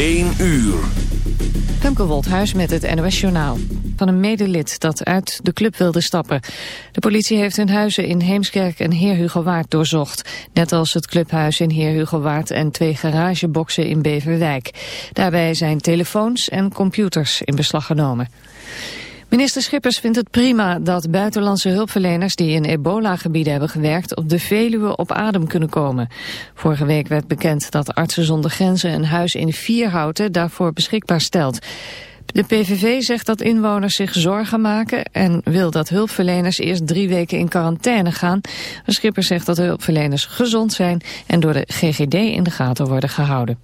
1 uur. Femke Woldhuis met het NOS Journaal. Van een medelid dat uit de club wilde stappen. De politie heeft hun huizen in Heemskerk en Heer Hugo Waard doorzocht. Net als het clubhuis in Heer Hugo Waard en twee garageboxen in Beverwijk. Daarbij zijn telefoons en computers in beslag genomen. Minister Schippers vindt het prima dat buitenlandse hulpverleners die in ebola-gebieden hebben gewerkt op de Veluwe op adem kunnen komen. Vorige week werd bekend dat Artsen zonder Grenzen een huis in Vierhouten daarvoor beschikbaar stelt. De PVV zegt dat inwoners zich zorgen maken en wil dat hulpverleners eerst drie weken in quarantaine gaan. Schippers zegt dat hulpverleners gezond zijn en door de GGD in de gaten worden gehouden.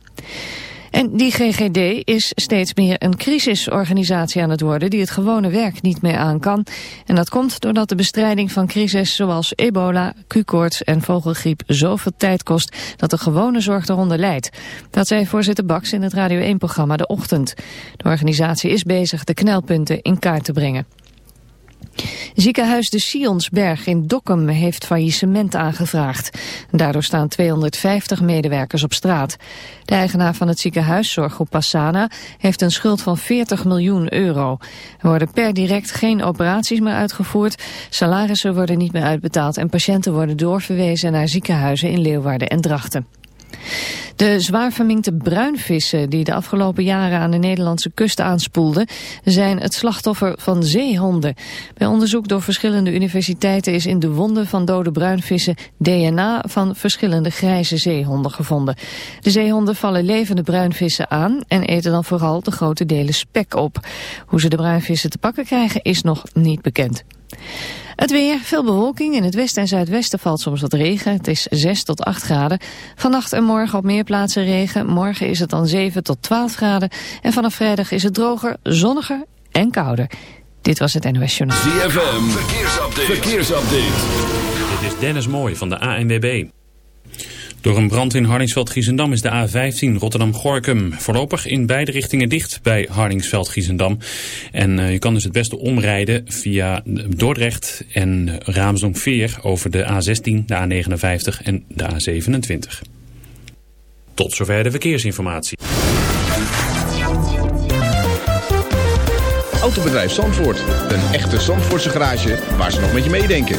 En die GGD is steeds meer een crisisorganisatie aan het worden die het gewone werk niet meer aan kan. En dat komt doordat de bestrijding van crisis zoals ebola, Q-koorts en vogelgriep zoveel tijd kost dat de gewone zorg eronder leidt. Dat zei voorzitter Baks in het Radio 1-programma De Ochtend. De organisatie is bezig de knelpunten in kaart te brengen. Ziekenhuis de Sionsberg in Dokkum heeft faillissement aangevraagd. Daardoor staan 250 medewerkers op straat. De eigenaar van het ziekenhuis, Zorggroep Passana, heeft een schuld van 40 miljoen euro. Er worden per direct geen operaties meer uitgevoerd, salarissen worden niet meer uitbetaald en patiënten worden doorverwezen naar ziekenhuizen in Leeuwarden en Drachten. De zwaar verminkte bruinvissen die de afgelopen jaren aan de Nederlandse kust aanspoelden, zijn het slachtoffer van zeehonden. Bij onderzoek door verschillende universiteiten is in de wonden van dode bruinvissen DNA van verschillende grijze zeehonden gevonden. De zeehonden vallen levende bruinvissen aan en eten dan vooral de grote delen spek op. Hoe ze de bruinvissen te pakken krijgen is nog niet bekend. Het weer, veel bewolking. In het westen en zuidwesten valt soms wat regen. Het is 6 tot 8 graden. Vannacht en morgen op meer plaatsen regen. Morgen is het dan 7 tot 12 graden. En vanaf vrijdag is het droger, zonniger en kouder. Dit was het NOS Journaal. ZFM, verkeersupdate. verkeersupdate. Dit is Dennis Mooij van de ANWB. Door een brand in Hardingsveld-Giezendam is de A15 Rotterdam-Gorkum voorlopig in beide richtingen dicht bij Hardingsveld-Giezendam. En uh, je kan dus het beste omrijden via Dordrecht en Raamsdonk-Veer over de A16, de A59 en de A27. Tot zover de verkeersinformatie. Autobedrijf Zandvoort. Een echte Zandvoortse garage waar ze nog met je meedenken.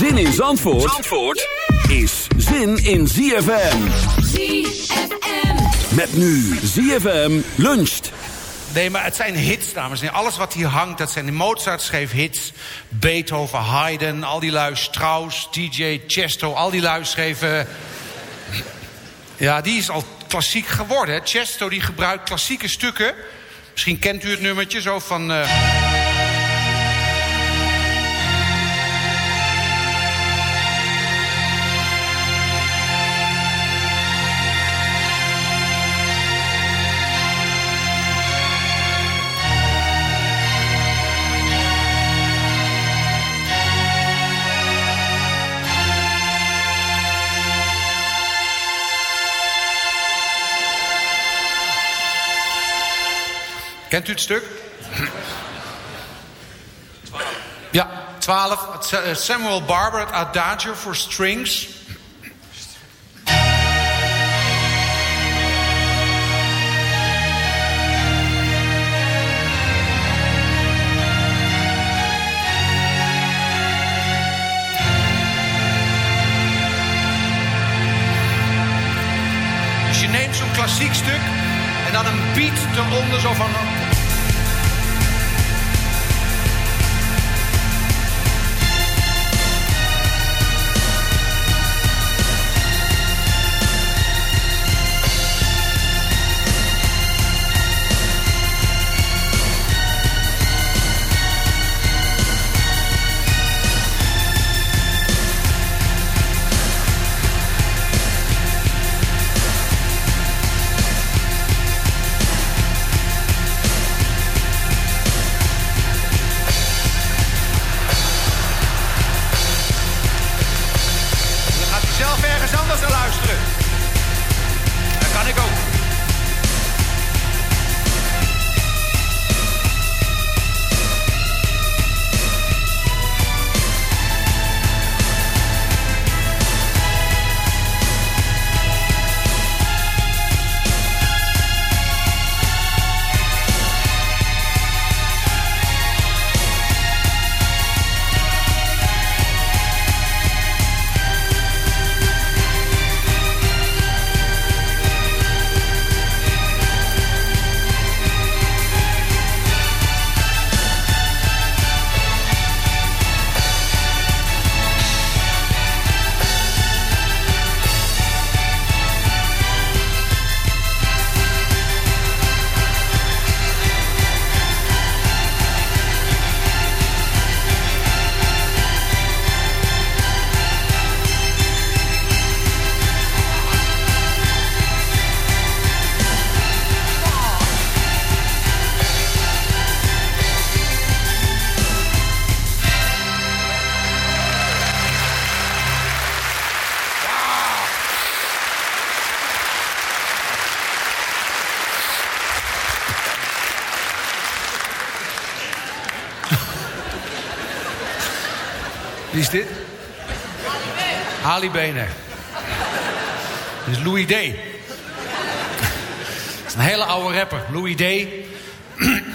Zin in Zandvoort, Zandvoort is zin in ZFM. ZFM. Met nu ZFM luncht. Nee, maar het zijn hits, dames en heren. Alles wat hier hangt, dat zijn de Mozart schreef hits. Beethoven, Haydn, al die lui, Strauss, DJ, Chesto, al die lui schreven... Ja, die is al klassiek geworden. Hè? Chesto die gebruikt klassieke stukken. Misschien kent u het nummertje zo van... eh, Kent u het stuk? Ja, 12. Het Sa- eh, Samuel Barber, Adagio voor Strings. Ali Bene. Dit is Louis D. Dat is een hele oude rapper. Louis D.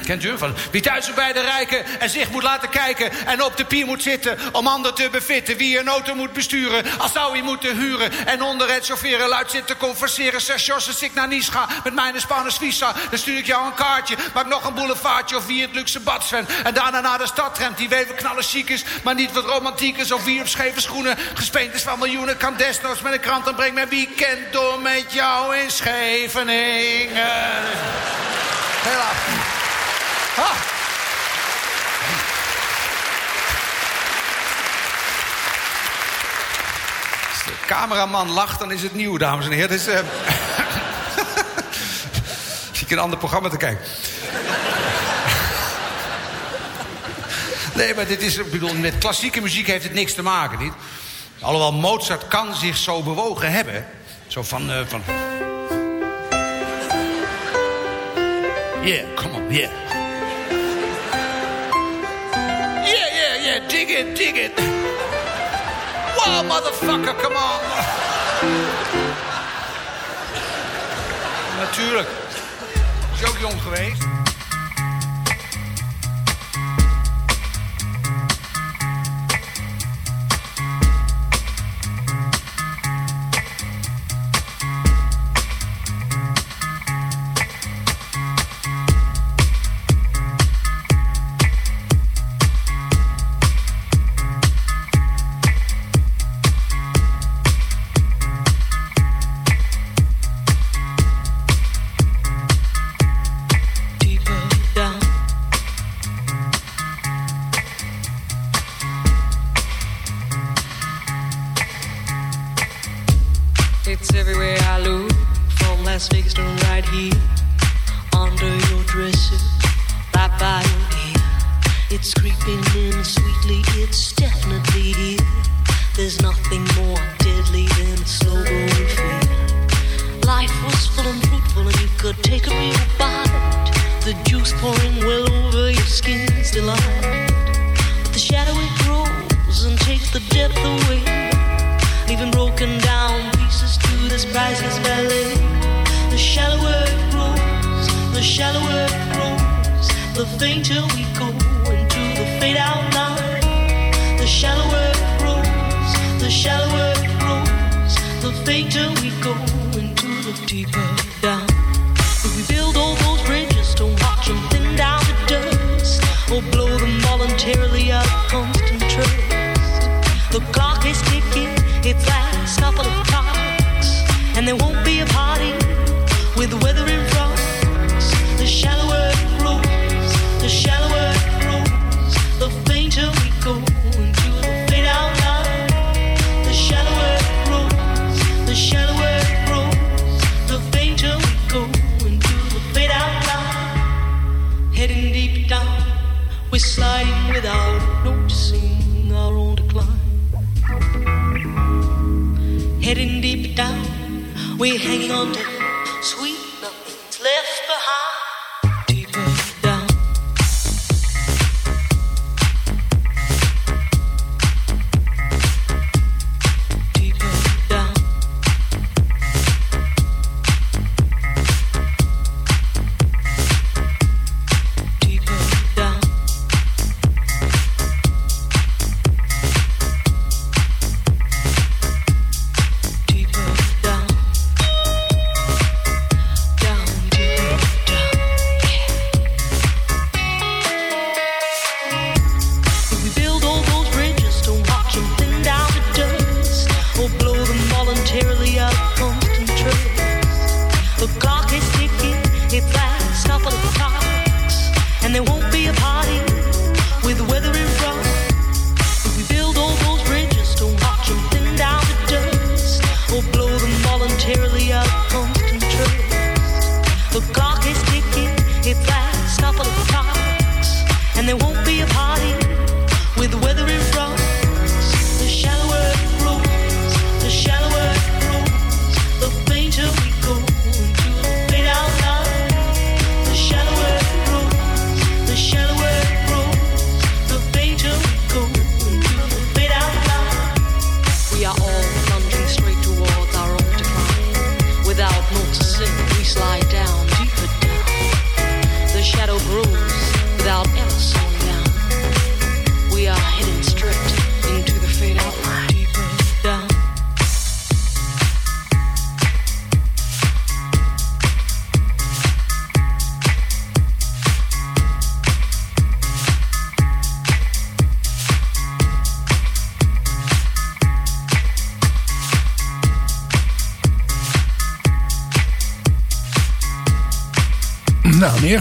Kent u hem? Wie thuis bij de rijken en zich moet laten kijken... en op de pier moet zitten om anderen te bevitten. Wie een auto moet besturen, als zou hij moeten huren... en onder het chaufferen luid zit te converseren. Zeg als ik naar Nice ga met mijn Spaanse visa... dan stuur ik jou een kaartje, maak nog een boulevardje... of wie het luxe bad Sven. En daarna naar de stad die weven knallen chic is... maar niet wat romantiek is of wie op scheve schoenen... gespeend is van miljoenen, kan desnoods met een krant... en breng mijn weekend door met jou in Scheveningen. Helaas. Ah. Als de cameraman lacht, dan is het nieuw, dames en heren. Is... eh, Zie ik een ander programma te kijken. Nee, maar dit is, bedoel, met klassieke muziek heeft het niks te maken, niet? Alhoewel Mozart kan zich zo bewogen hebben. Zo van, eh, van... Yeah, come on. Yeah, it, dig it. Wow, motherfucker, come on. Natuurlijk. Is ook jong geweest.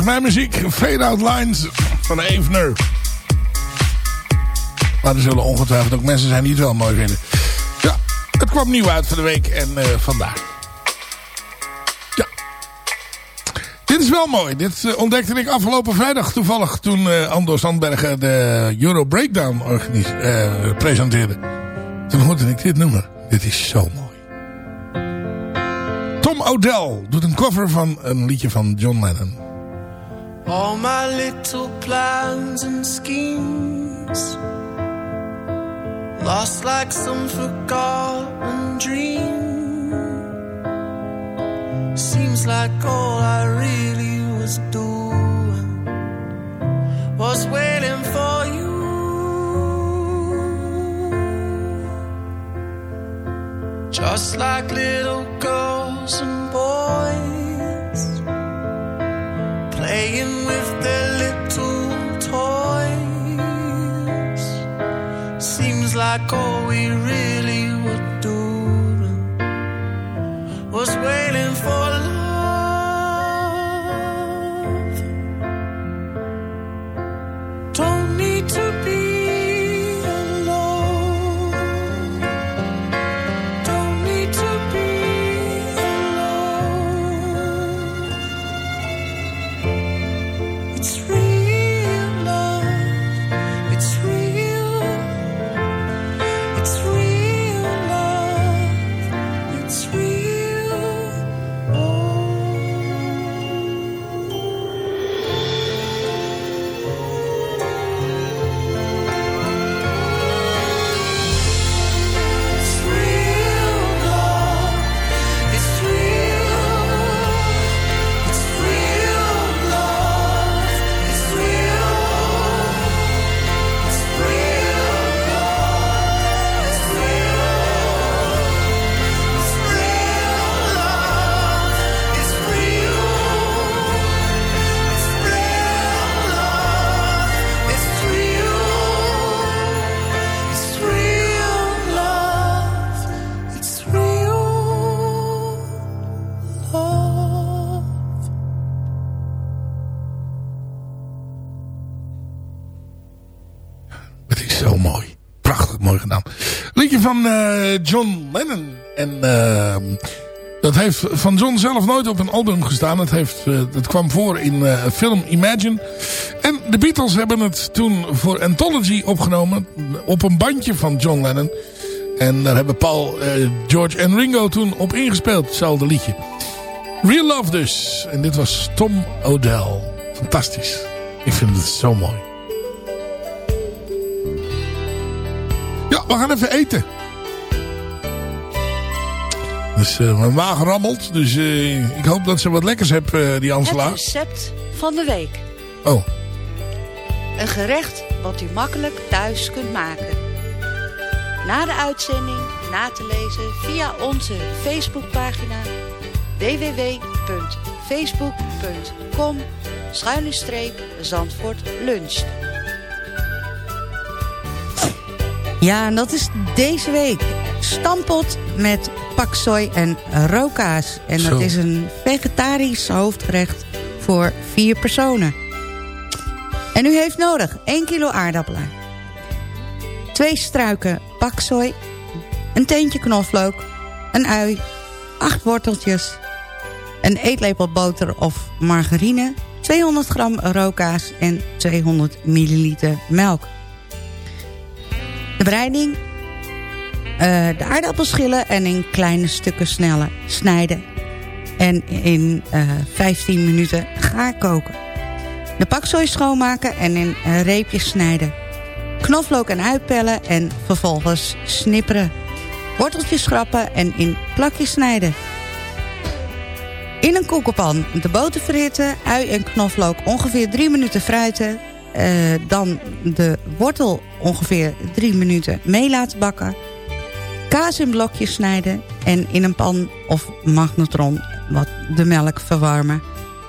mijn muziek. Fade Out Lines van Evener. Maar er zullen ongetwijfeld ook mensen zijn die het wel mooi vinden. Ja, het kwam nieuw uit van de week en uh, vandaag. Ja. Dit is wel mooi. Dit eh, ontdekte ik afgelopen vrijdag toevallig toen uh, Andor Sandbergen de Euro Breakdown presenteerde. Toen hoorde ik dit nummer. Dit is zo mooi. Tom O'Dell doet een cover van een liedje van John Lennon. all my little plans and schemes. Lost like some forgotten dream. Seems like all i really was doing was waiting for you. Just like little girls and boys playing with their little toys. Seems like all we really were doing was waiting for. Van eh, John Lennon. En uh, dat heeft van John zelf nooit op een album gestaan. Het, heeft, het kwam voor in film Imagine. En de Beatles hebben het toen voor Anthology opgenomen. Op een bandje van John Lennon. En daar hebben Paul, George en Ringo toen op ingespeeld. Hetzelfde liedje. Real Love dus. En dit was Tom O'Dell. Fantastisch. Ik vind het zo mooi. Ja, we gaan even eten. Dus uh, mijn maag rammelt. Dus uh, ik hoop dat ze wat lekkers hebben, uh, die Ansela. Het recept van de week. Oh. Een gerecht wat u makkelijk thuis kunt maken. Na de uitzending na te lezen via onze Facebookpagina www.facebook.com Zandvoort luncht. Ja, en dat is deze week stampot met paksoi en rokaas. En dat is een vegetarisch hoofdgerecht voor vier personen. En u heeft nodig 1 kilo aardappelen. Twee struiken paksoi. Een teentje knoflook. Een ui. Acht worteltjes. Een eetlepel boter of margarine. 200 gram rokaas en 200 milliliter melk. De bereiding. Eh, de aardappels schillen en in kleine stukken snellen snijden. En in eh 15 minuten gaar koken. De paksoi schoonmaken en in eh, reepjes snijden. Knoflook en uitpellen en vervolgens snipperen. Worteltjes schrappen en in plakjes snijden. In een koekenpan de boter verhitten, ui en knoflook ongeveer 3 minuten fruiten. Eh, dan de wortel ongeveer 3 minuten mee laten bakken. Kaas in blokjes snijden en in een pan of magnetron wat de melk verwarmen.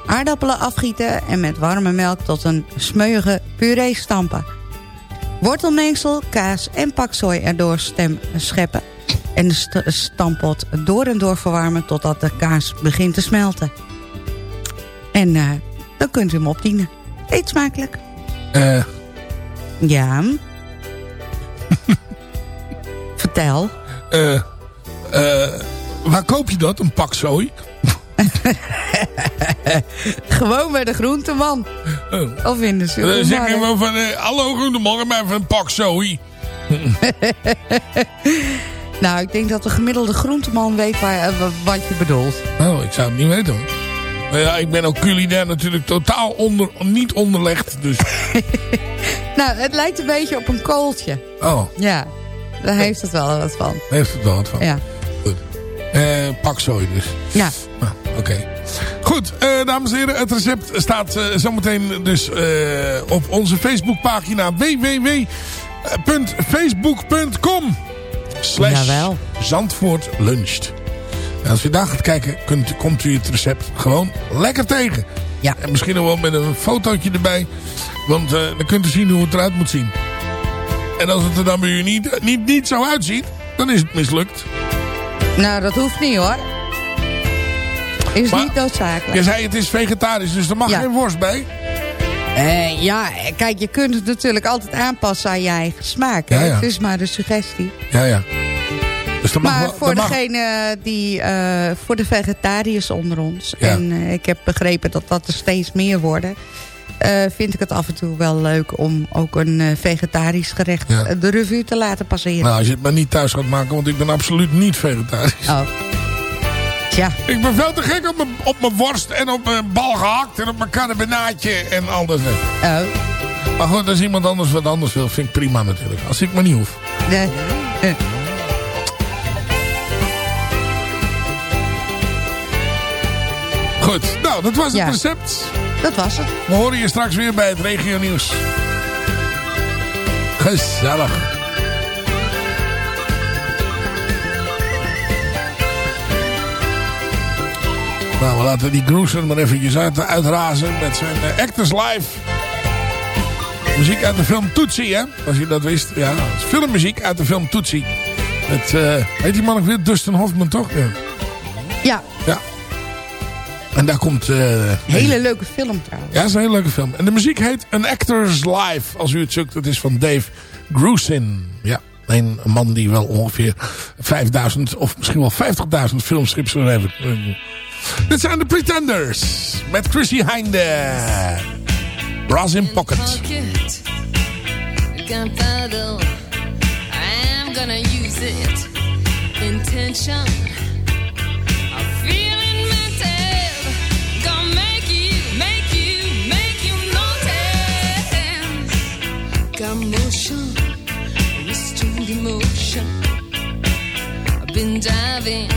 Aardappelen afgieten en met warme melk tot een smeuïge puree stampen. Wortelmengsel, kaas en paksoi erdoor stem scheppen. En de st stampot door en door verwarmen totdat de kaas begint te smelten. En eh, dan kunt u hem opdienen. Eet smakelijk. Eh, Ja. Vertel. Eh, eh, waar koop je dat? Een pak zooi? Gewoon bij de groenteman. Oh. Of in de Dan zeg je supermarkt. wel van... eh, Hallo goedemorgen, maar even een pak zooi. Nou, ik denk dat de gemiddelde groenteman weet waar, eh, wa- wat je bedoelt. Nou, ik zou het niet weten hoor. Maar ja, ik ben ook culinair natuurlijk totaal onder, niet onderlegd. Dus, Nou, het lijkt een beetje op een kooltje. oh, Ja, daar heeft het wel wat van. heeft het wel wat van. Ja. Goed. Eh, pak zooi dus. Ja. Nou, Oké. Goed, eh, dames en heren, het recept staat eh, zometeen dus op onze Facebookpagina www.facebook.com slash. Zandvoort luncht. En als u daar gaat kijken, kunt, komt u het recept gewoon lekker tegen. Ja. En misschien nog wel met een fotootje erbij. Want dan kunt u zien hoe het eruit moet zien. En als het er dan bij u niet, niet, niet zo uitziet, dan is het mislukt. Nou, dat hoeft niet hoor. Is Maar- niet noodzakelijk. Je zei het is vegetarisch, dus er mag Ja. geen worst bij. Eh, ja, kijk, je kunt het natuurlijk altijd aanpassen aan je eigen smaak. hè. Ja, ja. Het is maar een suggestie. Ja, ja. Dus mag maar wel, voor mag- degene die, eh, voor de vegetariërs onder ons. Ja. En eh, ik heb begrepen dat dat er steeds meer worden. Eh, vind ik het af en toe wel leuk om ook een eh, vegetarisch gerecht Ja. eh, de revue te laten passeren. Nou, als je het maar niet thuis gaat maken, want ik ben absoluut niet vegetarisch. Oh. Tja. Ik ben veel te gek op mijn, op mijn worst en op mijn bal gehakt en op mijn karnebenaatje en al dat. Oh. Maar goed, als iemand anders wat anders wil, vind ik prima natuurlijk. Als ik maar niet hoef. Nee. Goed, nou, dat was het Ja. recept. Dat was het. We horen je straks weer bij het regio nieuws. Gezellig. Nou, we laten die Groeser maar eventjes uit, uitrazen met zijn eh, Actors Live. Muziek uit de film Tootsie, hè? Als je dat wist. Ja, filmmuziek uit de film Tootsie. Met, eh heet die man ook weer? Dustin Hoffman, toch? Ja. Ja. ja. En daar komt... Uh, hele leuke film trouwens. Ja, het is een hele leuke film. En de muziek heet An Actor's Life. Als u het zoekt, dat is van Dave Grusin. Ja, een man die wel ongeveer 5000 of misschien wel 50.000 filmstrips zou hebben. Dit zijn de Pretenders. Met Chrissy Hinde. Brass in Pocket. I'm gonna use it. Intention. Motion, restored emotion. I've been diving,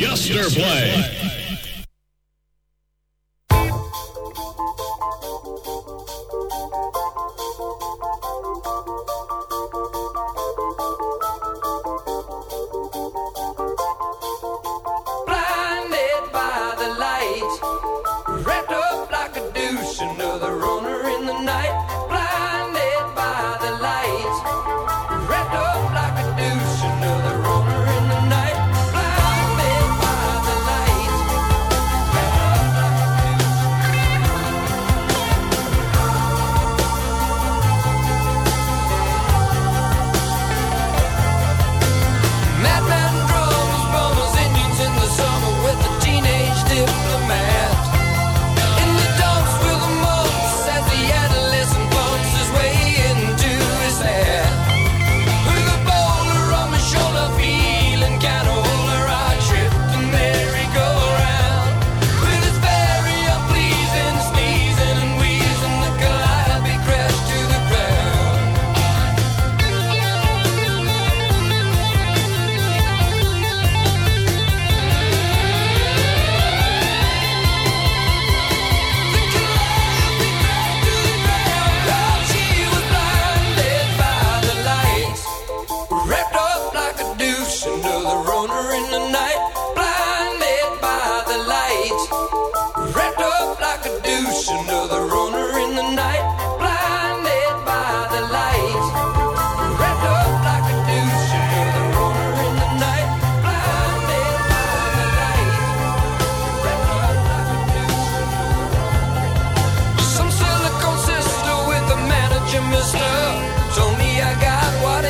Yester Play.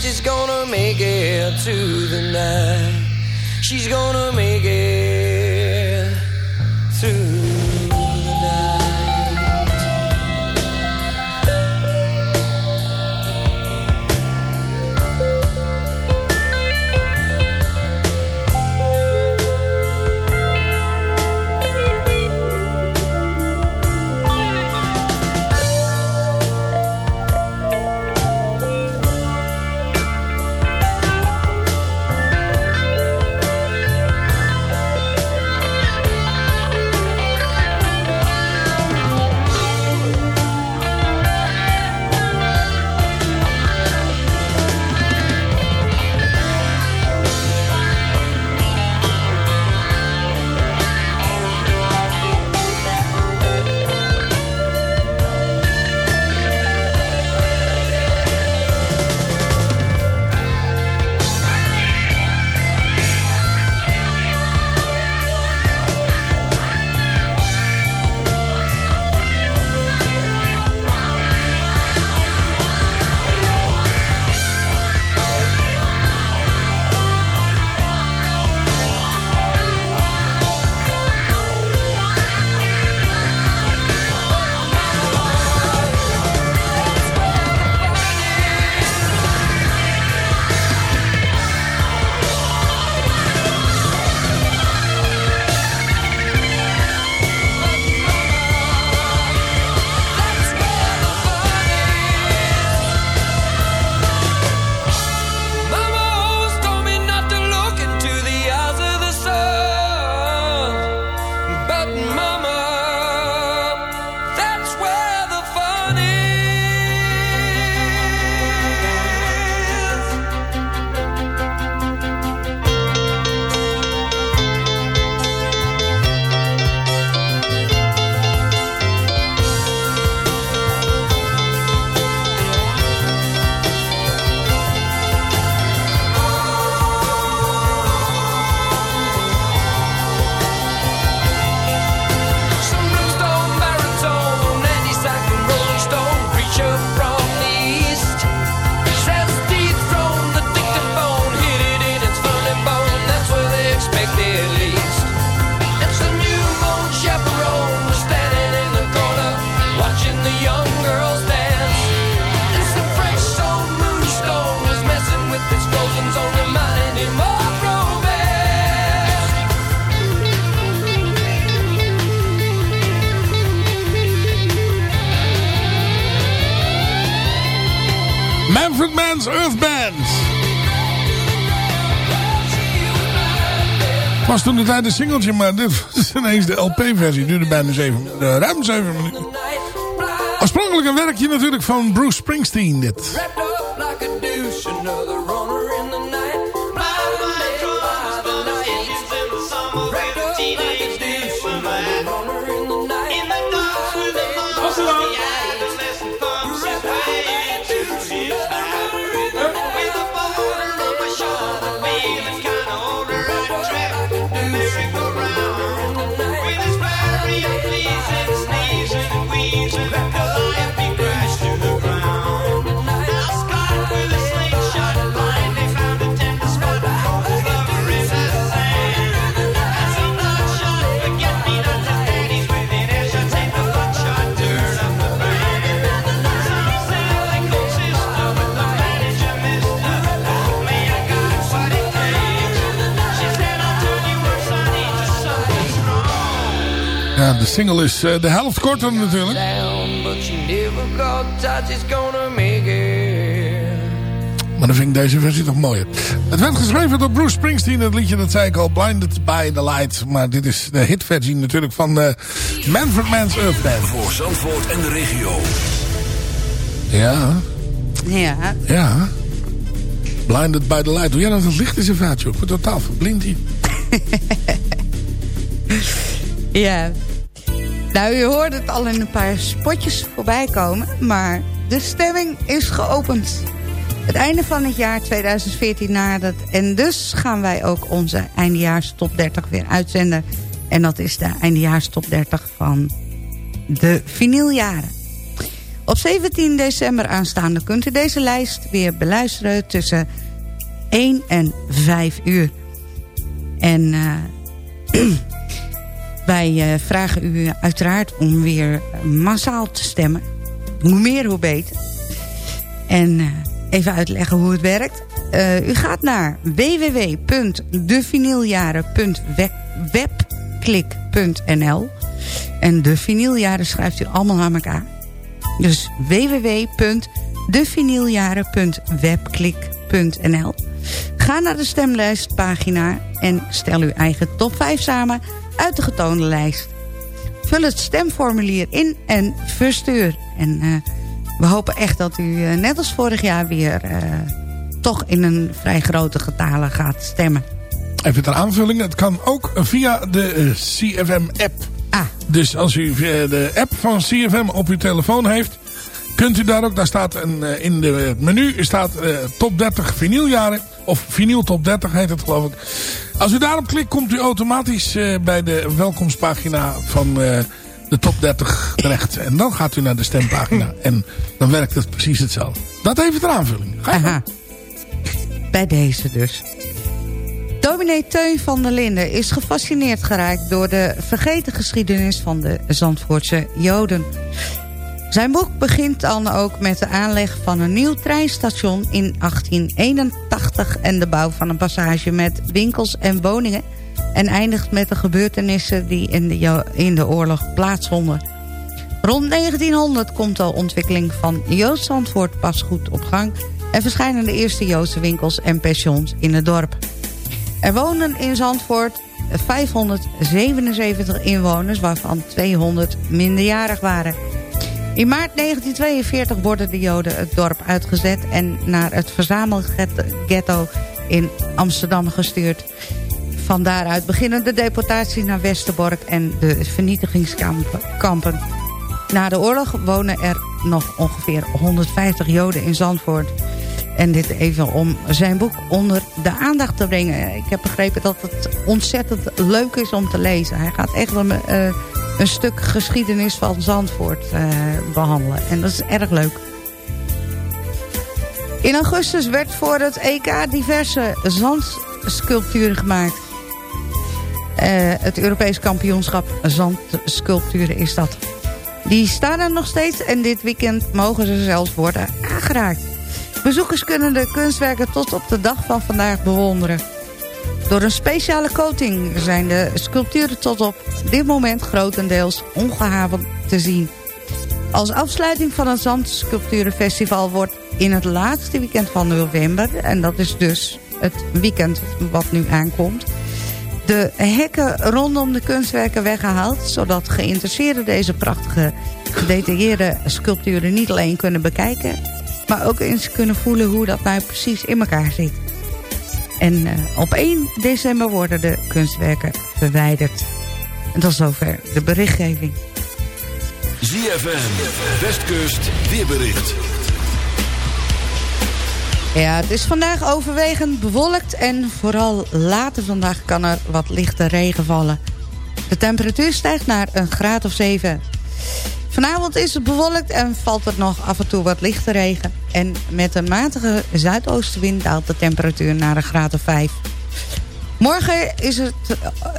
She's gonna make it to the night. She's gonna make it. Earth Het was toen de tijd een singeltje, maar dit is ineens de LP-versie. Duurde bijna zeven, eh, ruim zeven minuten. Oorspronkelijk een werkje natuurlijk van Bruce Springsteen, dit. Single is uh, de helft korter natuurlijk. Maar dan vind ik deze versie toch mooier. Het werd geschreven door Bruce Springsteen. Het liedje, dat zei ik al, Blinded by the Light. Maar dit is de hitversie natuurlijk van uh, Manfred Man's Earth Band. Voor Zandvoort en de regio. Ja. Ja. Ja. Blinded by the Light. Doe jij dat licht in zijn vaatje? Ik word totaal verblind hier. ja. Nou, je hoort het al in een paar spotjes voorbij komen. Maar de stemming is geopend. Het einde van het jaar 2014 nadert. En dus gaan wij ook onze eindejaars top 30 weer uitzenden. En dat is de eindejaars top 30 van de vinyljaren. Op 17 december aanstaande kunt u deze lijst weer beluisteren tussen 1 en 5 uur. En uh, wij uh, vragen u uiteraard om weer massaal te stemmen. Hoe meer, hoe beter. En uh, even uitleggen hoe het werkt. u gaat naar www.devinyljaren.webklik.nl En de schrijft u allemaal aan elkaar. Dus www.devinyljaren.webklik.nl Ga naar de stemlijstpagina en stel uw eigen top 5 samen uit de getoonde lijst. Vul het stemformulier in en verstuur. En uh, we hopen echt dat u uh, net als vorig jaar weer uh, toch in een vrij grote getalen gaat stemmen. Even ter aanvulling, het kan ook via de CFM-app. Ah. Dus als u de app van CFM op uw telefoon heeft... kunt u daar ook, daar staat een, in de menu staat top 30 vinyljaren... of vinyl top 30 heet het geloof ik. Als u daarop klikt komt u automatisch uh, bij de welkomstpagina van uh, de top 30 terecht. En dan gaat u naar de stempagina. En dan werkt het precies hetzelfde. Dat even ter aanvulling. Ga je Aha. Bij deze dus. Dominee Teun van der Linden is gefascineerd geraakt... door de vergeten geschiedenis van de Zandvoortse Joden. Zijn boek begint dan ook met de aanleg van een nieuw treinstation in 1881... en de bouw van een passage met winkels en woningen... en eindigt met de gebeurtenissen die in de, in de oorlog plaatsvonden. Rond 1900 komt de ontwikkeling van Joods Zandvoort pas goed op gang... en verschijnen de eerste Joodse winkels en pensions in het dorp. Er wonen in Zandvoort 577 inwoners, waarvan 200 minderjarig waren... In maart 1942 worden de Joden het dorp uitgezet... en naar het verzamelghetto in Amsterdam gestuurd. Van daaruit beginnen de deportaties naar Westerbork en de vernietigingskampen. Na de oorlog wonen er nog ongeveer 150 Joden in Zandvoort. En dit even om zijn boek onder de aandacht te brengen. Ik heb begrepen dat het ontzettend leuk is om te lezen. Hij gaat echt... Uh, een stuk geschiedenis van Zandvoort uh, behandelen. En dat is erg leuk. In augustus werd voor het EK diverse zandsculpturen gemaakt. Uh, het Europees kampioenschap zandsculpturen is dat. Die staan er nog steeds en dit weekend mogen ze zelfs worden aangeraakt. Bezoekers kunnen de kunstwerken tot op de dag van vandaag bewonderen. Door een speciale coating zijn de sculpturen tot op dit moment grotendeels ongehavend te zien. Als afsluiting van het Zandsculpturenfestival wordt in het laatste weekend van november... en dat is dus het weekend wat nu aankomt... de hekken rondom de kunstwerken weggehaald... zodat geïnteresseerden deze prachtige gedetailleerde sculpturen niet alleen kunnen bekijken... maar ook eens kunnen voelen hoe dat nou precies in elkaar zit. En uh, op 1 december worden de kunstwerken verwijderd. En tot zover de berichtgeving. ZFM, Westkust, weerbericht. Ja, het is vandaag overwegend bewolkt en vooral later vandaag kan er wat lichte regen vallen. De temperatuur stijgt naar een graad of 7. Vanavond is het bewolkt en valt er nog af en toe wat lichte regen. En met een matige zuidoostenwind daalt de temperatuur naar een graad of 5. Morgen is het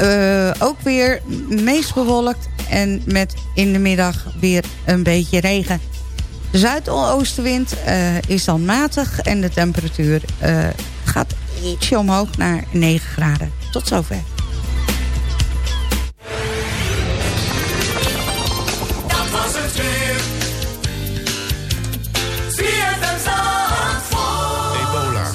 uh, ook weer meest bewolkt en met in de middag weer een beetje regen. De zuidoostenwind uh, is dan matig en de temperatuur uh, gaat ietsje omhoog naar 9 graden. Tot zover.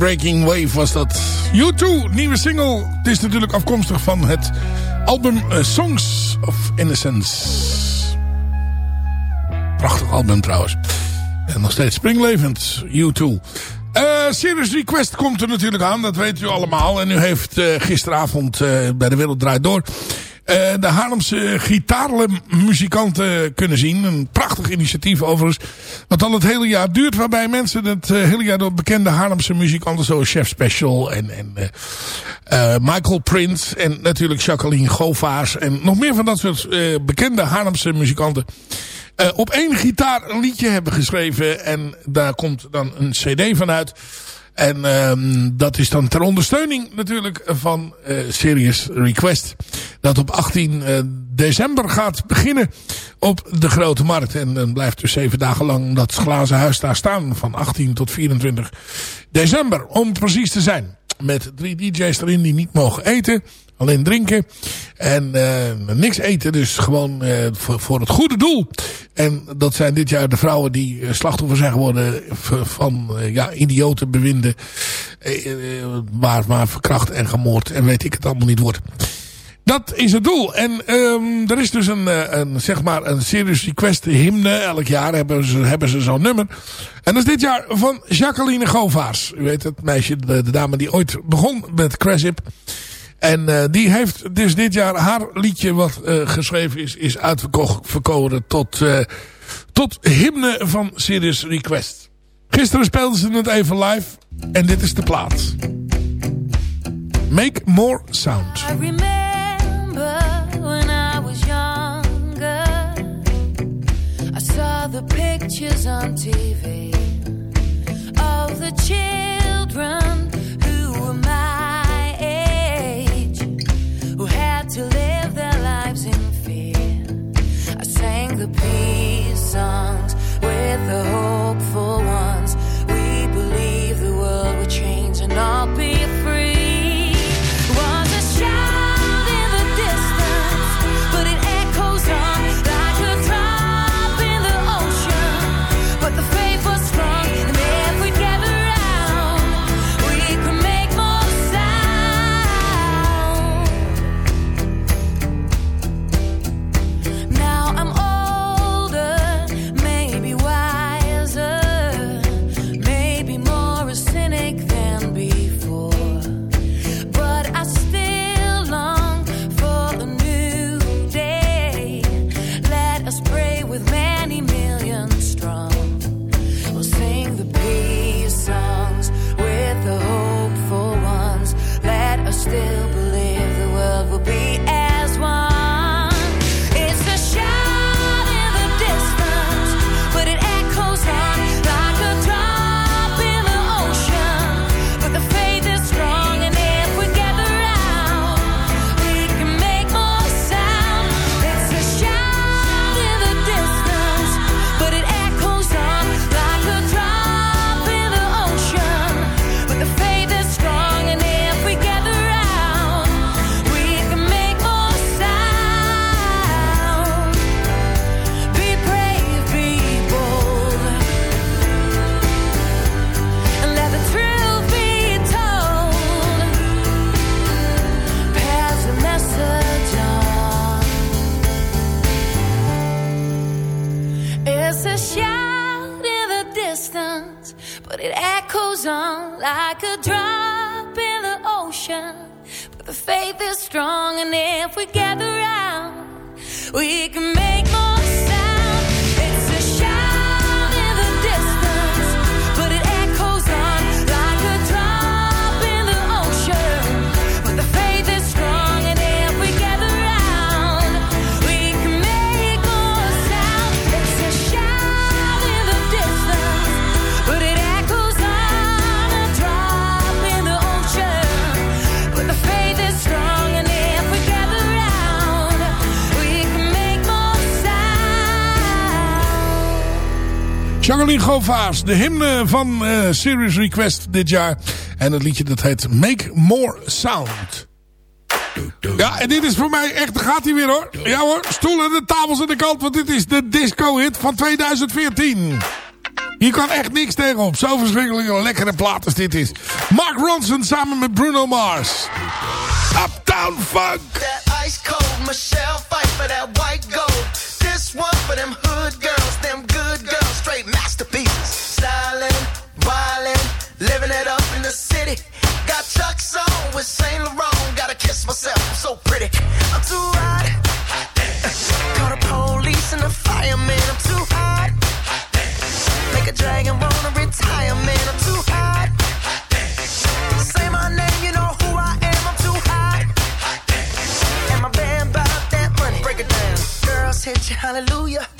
Breaking Wave was dat. U2, nieuwe single. Het is natuurlijk afkomstig van het album eh, Songs of Innocence. Prachtig album trouwens. En nog steeds springlevend, U2. Uh, eh, Serious Request komt er natuurlijk aan, dat weet u allemaal. En u heeft eh, gisteravond bij De Wereld Draait Door... de Haarlemse gitaarmuzikanten kunnen zien. Een prachtig initiatief overigens wat al het hele jaar duurt. Waarbij mensen het uh, hele jaar door bekende Haarlemse muzikanten zoals Chef Special en, en uh, Michael Prince. En natuurlijk Jacqueline Govaars. En nog meer van dat soort bekende Haarlemse muzikanten. op één gitaar een liedje hebben geschreven. En daar komt dan een cd van uit. En um, dat is dan ter ondersteuning natuurlijk van uh, Serious Request. Dat op 18 uh, december gaat beginnen op de Grote Markt. En dan blijft dus zeven dagen lang dat glazen huis daar staan. Van 18 tot 24 december om precies te zijn. Met drie DJ's erin die niet mogen eten. Alleen drinken. En uh, niks eten. Dus gewoon uh, voor, voor het goede doel. En dat zijn dit jaar de vrouwen die uh, slachtoffer zijn geworden van ja, idioten bewinden. maar verkracht en gemoord en weet ik het allemaal niet wordt. Dat is het doel. En um, er is dus een, een, zeg maar een Serious Request hymne. Elk jaar hebben ze, hebben ze zo'n nummer. En dat is dit jaar van Jacqueline Govaars. U weet het meisje, de, de dame die ooit begon met Craship. En uh, die heeft dus dit jaar haar liedje wat uh, geschreven is, is uitverkoren tot, uh, tot hymne van Serious Request. Gisteren speelden ze het even live en dit is de plaat. Make More Sound. The pictures on TV Of the children lives in fear. I sang the peace songs with the hopeful ones. De hymne van uh, Serious Request dit jaar. En het liedje dat heet Make More Sound. Ja, en dit is voor mij echt, gaat hij weer hoor. Ja hoor, stoelen en de tafels aan de kant, want dit is de disco-hit van 2014. Hier kan echt niks tegenop. Zo verschrikkelijk een lekkere plaat als dit is. Mark Ronson samen met Bruno Mars. Uptown Funk. That ice cold Michelle fight for that white gold. This one for them the city. Got chucks on with Saint Laurent. Gotta kiss myself, I'm so pretty. I'm too hot. Call the police and the fireman. I'm too hot. Make a dragon wanna retire, man. I'm too hot. Say my name, you know who I am. I'm too hot. And my band bought that money. Break it down. Girls hit you, hallelujah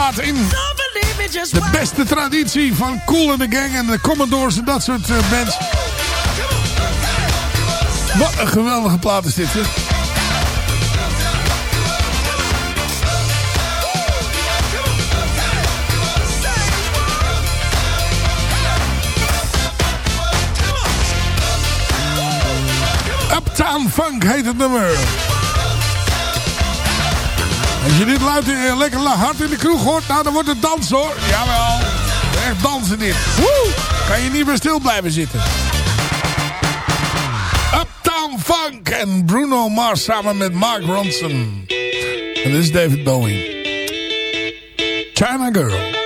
in. De beste traditie van Cool en de Gang en de Commodores en dat soort eh, bands. Wat een geweldige plaat is dit. Uptown Funk heet het nummer. Als je dit luid, eh, lekker hard in de kroeg hoort, nou dan wordt het dans hoor. Jawel, echt dansen dit. Woe! Kan je niet meer stil blijven zitten. Uptown Funk en Bruno Mars samen met Mark Ronson. En dit is David Bowie. China Girl.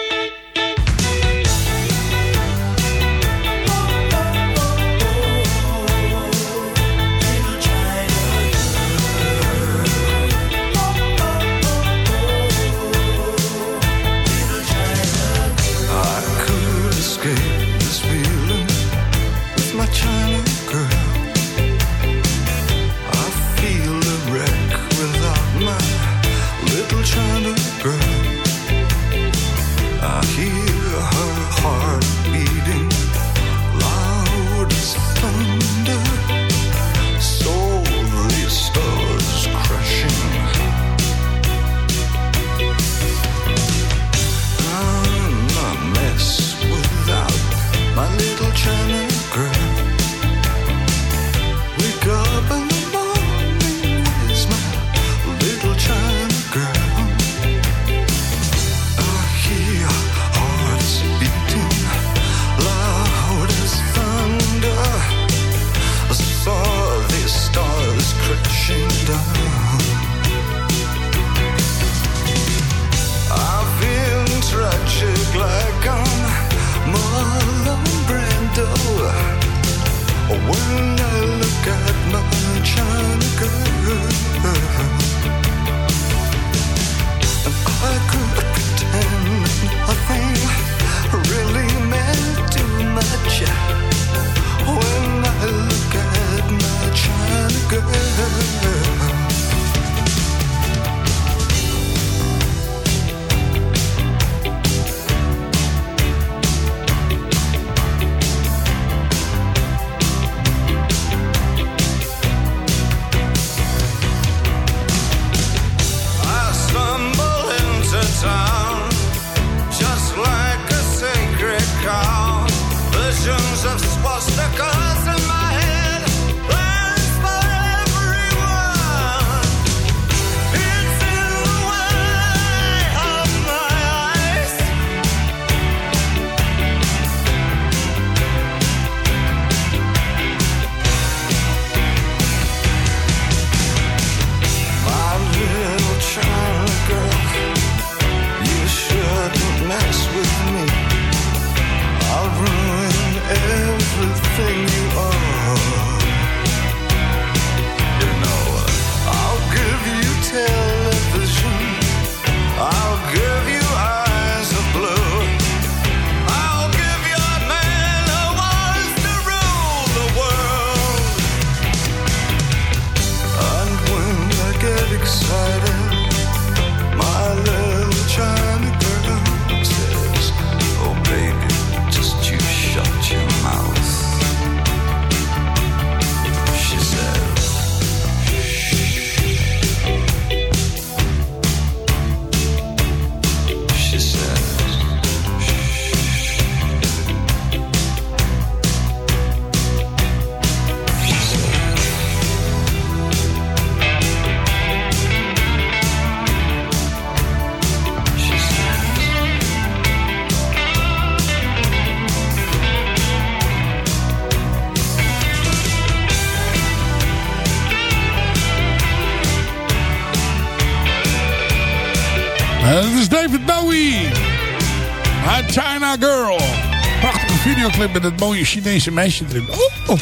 Met het mooie Chinese meisje erin. Oh.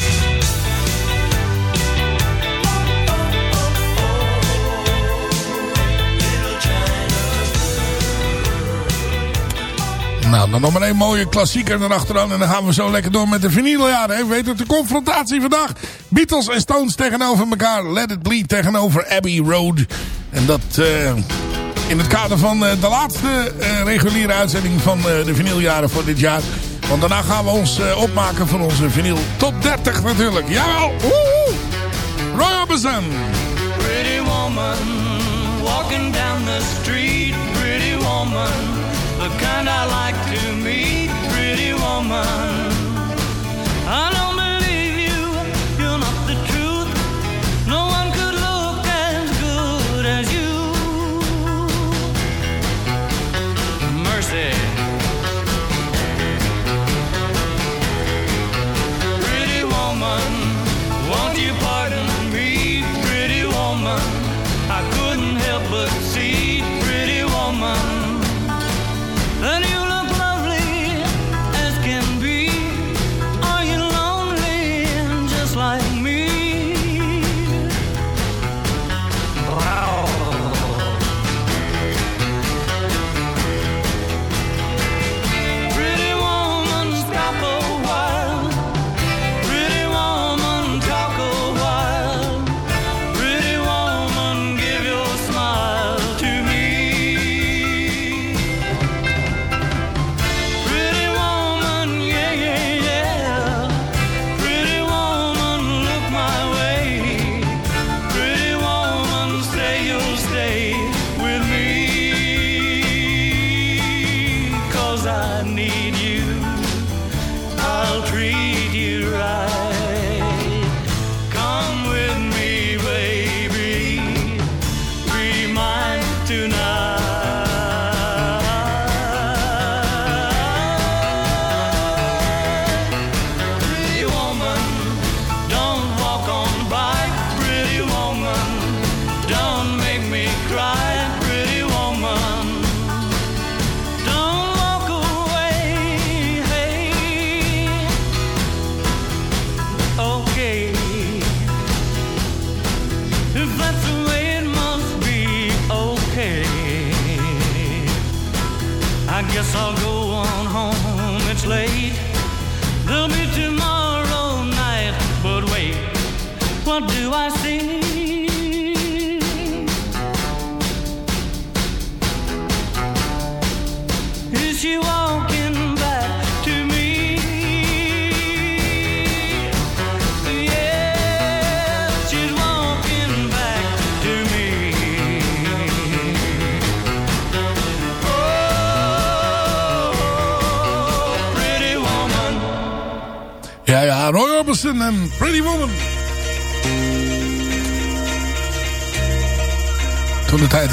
Nou, dan nog maar één mooie klassieker erachteraan. En dan gaan we zo lekker door met de vinyljaren. hè. Weet de confrontatie vandaag. Beatles en Stones tegenover elkaar. Let It Bleed tegenover Abbey Road. En dat eh, in het kader van eh, de laatste eh, reguliere uitzending van de vinyljaren voor dit jaar. Want daarna gaan we ons eh, opmaken voor onze vinyl top 30 natuurlijk. Jawel! Woehoe! Roy Orbison! Pretty woman, walking down the street, pretty woman, the kind I like to meet, pretty woman. I don't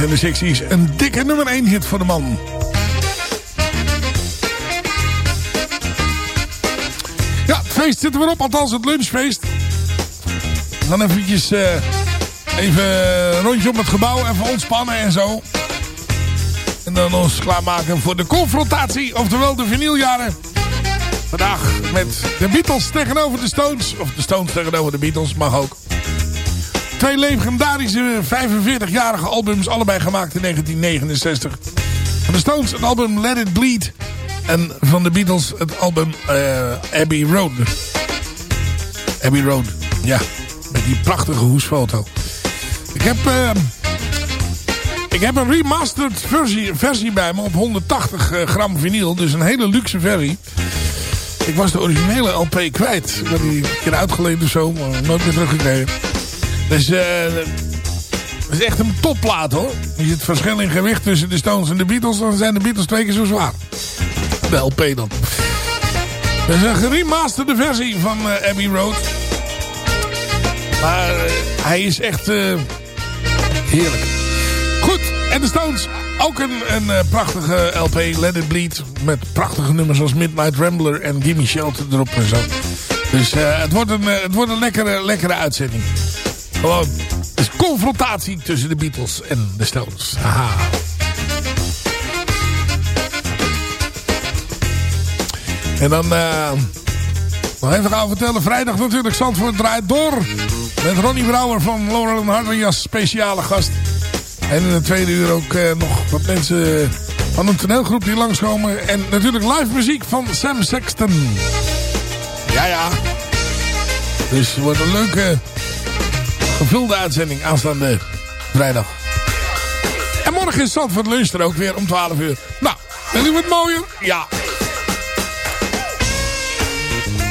in de 60s een dikke nummer 1 hit voor de man. Ja, het feest zit er weer op, althans het lunchfeest. Dan eventjes eh, even een rondje op het gebouw, even ontspannen en zo. En dan ons klaarmaken voor de confrontatie, oftewel de vinyljaren. Vandaag met de Beatles tegenover de Stones. Of de Stones tegenover de Beatles, mag ook. Twee legendarische 45-jarige albums, allebei gemaakt in 1969. Van de Stones het album Let It Bleed. En van de Beatles het album eh, Abbey Road. Abbey Road, ja. Met die prachtige hoesfoto. Ik heb, eh, ik heb een remastered versie, versie bij me op 180 gram vinyl. Dus een hele luxe versie. Ik was de originele LP kwijt. Ik heb die een keer uitgeleend of zo, maar nooit meer teruggekregen. Dus eh dat is echt een topplaat hoor. Als je het verschil in gewicht tussen de Stones en de Beatles, dan zijn de Beatles twee keer zo zwaar. De LP dan. Dat is een geremasterde versie van eh, Abbey Road. Maar eh, hij is echt heerlijk. Goed, en de Stones. Ook een, een prachtige LP, Let It Bleed. Met prachtige nummers als Midnight Rambler en Gimme Shelter erop en zo. Dus eh, het wordt een, het wordt een lekkere, lekkere uitzending. Gewoon, is confrontatie tussen de Beatles en de Stones. Haha. En dan eh, nog even gaan vertellen. Vrijdag natuurlijk Zandvoort draait door. Met Ronnie Brouwer van Laurel als speciale gast. En in de tweede uur ook eh, nog wat mensen van een toneelgroep die langskomen. En natuurlijk live muziek van Sam Sexton. Ja, ja. Dus het wordt een leuke gevulde uitzending aanstaande vrijdag. En morgen is Zandvoort Lunch er ook weer om 12 uur. Nou, wil u wat mooier? Ja.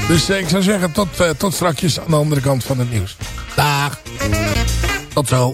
Dus eh, ik zou zeggen tot, eh, tot strakjes aan de andere kant van het nieuws. Dag. Tot zo.